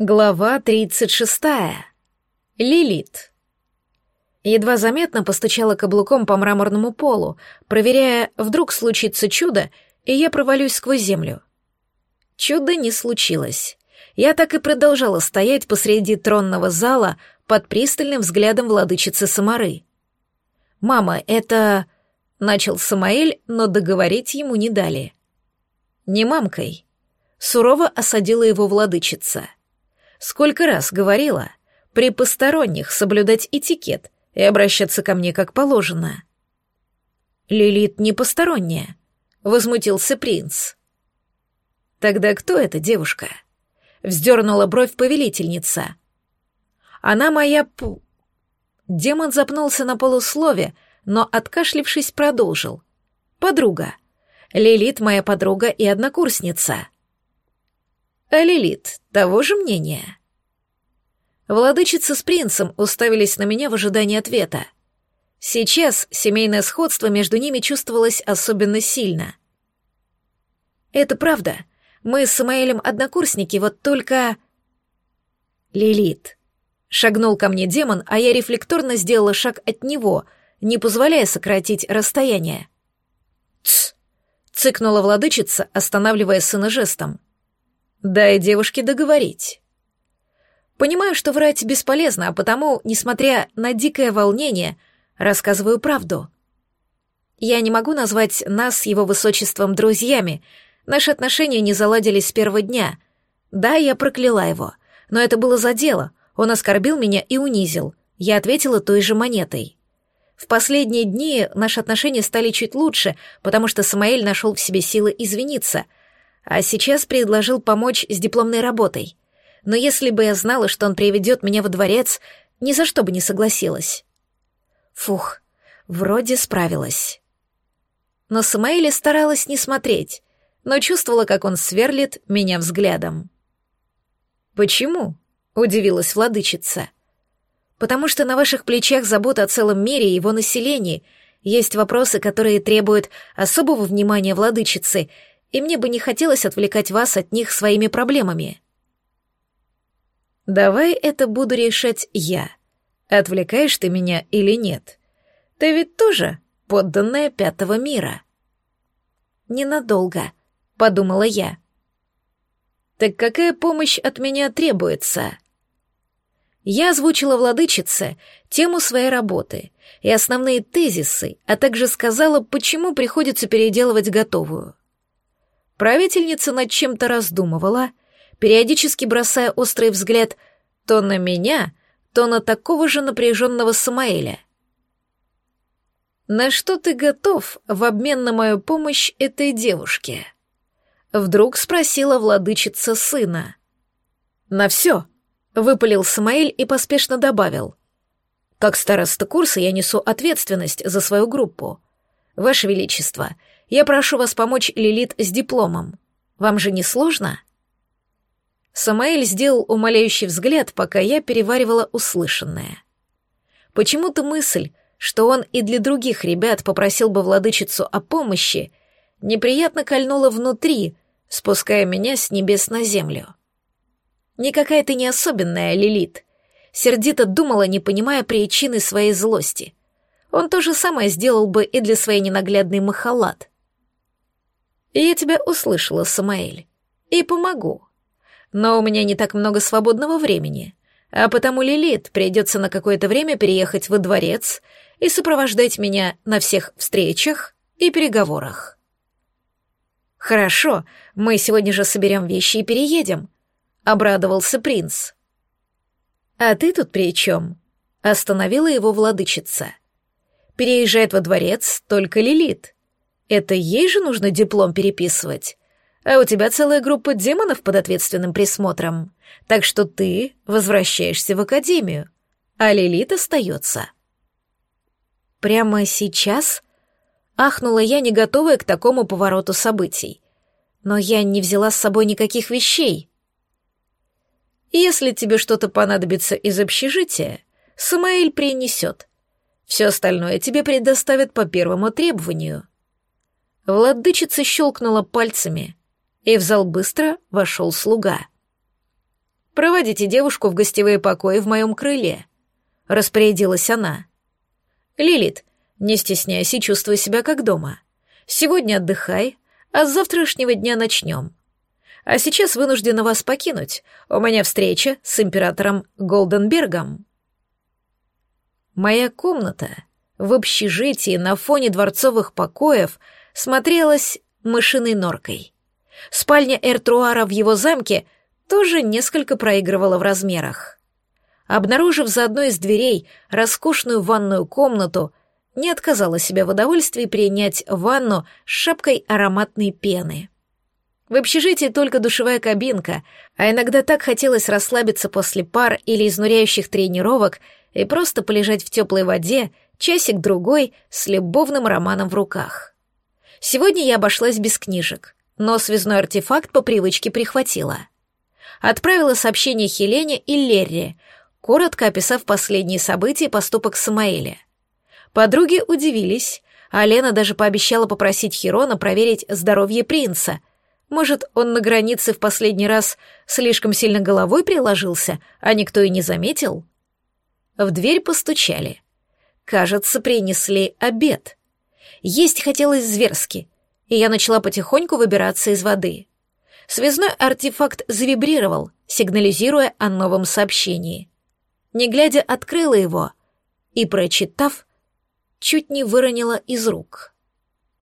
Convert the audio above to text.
Глава 36. Лилит. Едва заметно постучала каблуком по мраморному полу, проверяя, вдруг случится чудо, и я провалюсь сквозь землю. Чудо не случилось. Я так и продолжала стоять посреди тронного зала под пристальным взглядом владычицы Самары. «Мама, это...» — начал Самаэль, но договорить ему не дали. «Не мамкой». Сурово осадила его владычица — Сколько раз говорила, при посторонних соблюдать этикет и обращаться ко мне как положено. Лилит не посторонняя, возмутился принц. Тогда кто эта девушка? Вздернула бровь повелительница. Она моя пу... Демон запнулся на полуслове, но, откашлившись, продолжил. «Подруга. Лилит моя подруга и однокурсница». А Лилит того же мнения? Владычица с принцем уставились на меня в ожидании ответа. Сейчас семейное сходство между ними чувствовалось особенно сильно. «Это правда. Мы с Самаэлем однокурсники, вот только...» «Лилит». Шагнул ко мне демон, а я рефлекторно сделала шаг от него, не позволяя сократить расстояние. «Тсс!» — цыкнула владычица, останавливая сына жестом. Дай девушке договорить. Понимаю, что врать бесполезно, а потому, несмотря на дикое волнение, рассказываю правду. Я не могу назвать нас его высочеством друзьями. Наши отношения не заладились с первого дня. Да, я прокляла его, но это было за дело. Он оскорбил меня и унизил. Я ответила той же монетой. В последние дни наши отношения стали чуть лучше, потому что Самаэль нашел в себе силы извиниться — а сейчас предложил помочь с дипломной работой. Но если бы я знала, что он приведет меня во дворец, ни за что бы не согласилась. Фух, вроде справилась. Но Самаэля старалась не смотреть, но чувствовала, как он сверлит меня взглядом. «Почему?» — удивилась владычица. «Потому что на ваших плечах забота о целом мире и его населении. Есть вопросы, которые требуют особого внимания владычицы, и мне бы не хотелось отвлекать вас от них своими проблемами. Давай это буду решать я. Отвлекаешь ты меня или нет? Ты ведь тоже подданная пятого мира. Ненадолго, подумала я. Так какая помощь от меня требуется? Я озвучила владычице тему своей работы и основные тезисы, а также сказала, почему приходится переделывать готовую. Правительница над чем-то раздумывала, периодически бросая острый взгляд то на меня, то на такого же напряженного Самаэля. «На что ты готов в обмен на мою помощь этой девушке?» Вдруг спросила владычица сына. «На все», — выпалил Самаэль и поспешно добавил. «Как староста курса я несу ответственность за свою группу. Ваше Величество, я прошу вас помочь Лилит с дипломом. Вам же не сложно?» Самаэль сделал умоляющий взгляд, пока я переваривала услышанное. Почему-то мысль, что он и для других ребят попросил бы владычицу о помощи, неприятно кольнула внутри, спуская меня с небес на землю. Никакая ты не особенная, Лилит. Сердито думала, не понимая причины своей злости. Он то же самое сделал бы и для своей ненаглядной Махалат. «Я тебя услышала, Самаэль, и помогу. Но у меня не так много свободного времени, а потому Лилит придется на какое-то время переехать во дворец и сопровождать меня на всех встречах и переговорах». «Хорошо, мы сегодня же соберем вещи и переедем», — обрадовался принц. «А ты тут при чем?» — остановила его владычица. «Переезжает во дворец только Лилит. Это ей же нужно диплом переписывать. А у тебя целая группа демонов под ответственным присмотром. Так что ты возвращаешься в академию, а Лилит остается. Прямо сейчас? Ахнула я, не готовая к такому повороту событий. Но я не взяла с собой никаких вещей. Если тебе что-то понадобится из общежития, Самаэль принесет. Все остальное тебе предоставят по первому требованию. Владычица щелкнула пальцами, и в зал быстро вошел слуга. проводите девушку в гостевые покои в моем крыле», — распорядилась она. «Лилит, не стесняйся и чувствуй себя как дома. Сегодня отдыхай, а с завтрашнего дня начнем. А сейчас вынуждена вас покинуть. У меня встреча с императором Голденбергом». Моя комната в общежитии на фоне дворцовых покоев смотрелась мышиной норкой. Спальня Эртруара в его замке тоже несколько проигрывала в размерах. Обнаружив за одной из дверей роскошную ванную комнату, не отказала себе в удовольствии принять ванну с шапкой ароматной пены. В общежитии только душевая кабинка, а иногда так хотелось расслабиться после пар или изнуряющих тренировок и просто полежать в теплой воде часик-другой с любовным романом в руках. Сегодня я обошлась без книжек, но связной артефакт по привычке прихватила. Отправила сообщение Хелене и Лерре, коротко описав последние события и поступок Самаэля. Подруги удивились, а Лена даже пообещала попросить Хирона проверить здоровье принца. Может, он на границе в последний раз слишком сильно головой приложился, а никто и не заметил? В дверь постучали. Кажется, принесли обед. Есть хотелось зверски, и я начала потихоньку выбираться из воды. Связной артефакт завибрировал, сигнализируя о новом сообщении. Не глядя, открыла его и, прочитав, чуть не выронила из рук.